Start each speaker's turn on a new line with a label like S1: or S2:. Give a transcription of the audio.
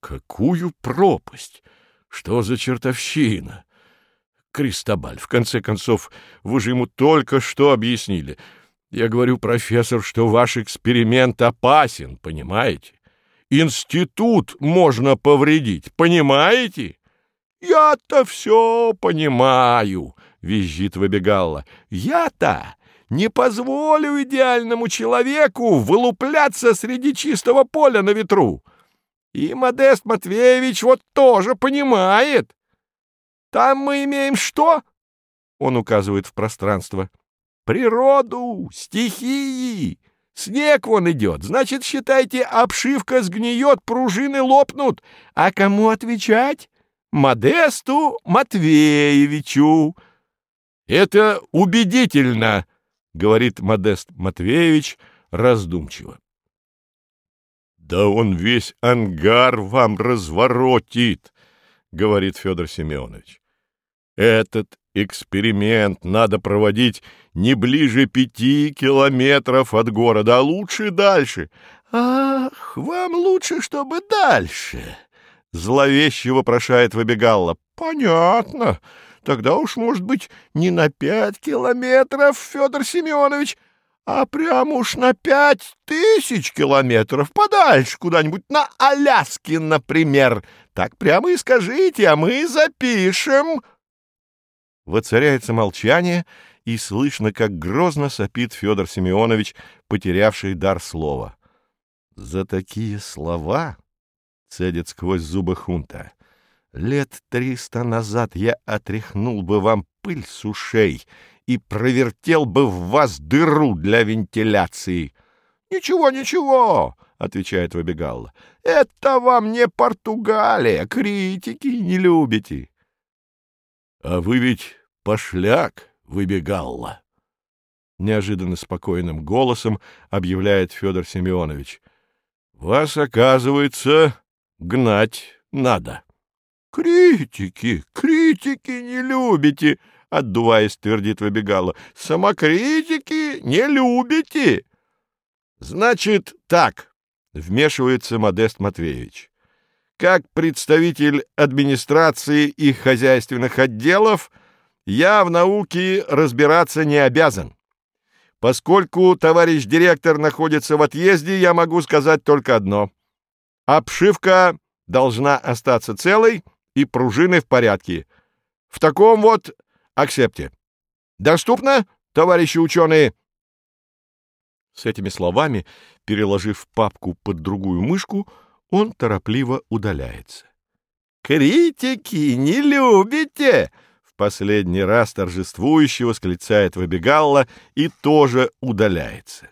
S1: какую пропасть! Что за чертовщина? Кристобаль, в конце концов, вы же ему только что объяснили. Я говорю, профессор, что ваш эксперимент опасен, понимаете? Институт можно повредить, понимаете? Я-то все понимаю, визжит выбегала. Я-то не позволю идеальному человеку вылупляться среди чистого поля на ветру. И Модест Матвеевич вот тоже понимает. Там мы имеем что? Он указывает в пространство. Природу, стихии. Снег вон идет. Значит, считайте, обшивка сгниет, пружины лопнут. А кому отвечать? Модесту Матвеевичу. Это убедительно, говорит Модест Матвеевич раздумчиво. Да он весь ангар вам разворотит, говорит Федор Семенович. Этот эксперимент надо проводить не ближе пяти километров от города, а лучше дальше. Ах, вам лучше, чтобы дальше, зловеще вопрошает выбегалла. Понятно. Тогда уж, может быть, не на пять километров, Федор Семенович, а прямо уж на пять тысяч километров подальше, куда-нибудь на Аляске, например. Так прямо и скажите, а мы запишем. Воцаряется молчание, и слышно, как грозно сопит Федор Семенович, потерявший дар слова. За такие слова, — цедит сквозь зубы хунта, — лет триста назад я отряхнул бы вам пыль с ушей и провертел бы в вас дыру для вентиляции. — Ничего, ничего, — отвечает Выбегалла, — это вам не Португалия, критики не любите. — А вы ведь пошляк, Выбегалла. Неожиданно спокойным голосом объявляет Федор Семенович. — Вас, оказывается, гнать надо. — Критики, критики не любите, — отдуваясь, твердит выбегала. — Самокритики не любите. — Значит, так, — вмешивается Модест Матвеевич. Как представитель администрации и хозяйственных отделов я в науке разбираться не обязан. Поскольку товарищ директор находится в отъезде, я могу сказать только одно. Обшивка должна остаться целой и пружины в порядке. В таком вот аксепте. Доступно, товарищи ученые?» С этими словами, переложив папку под другую мышку, он торопливо удаляется. «Критики не любите!» В последний раз торжествующе восклицает Выбегалла и тоже удаляется.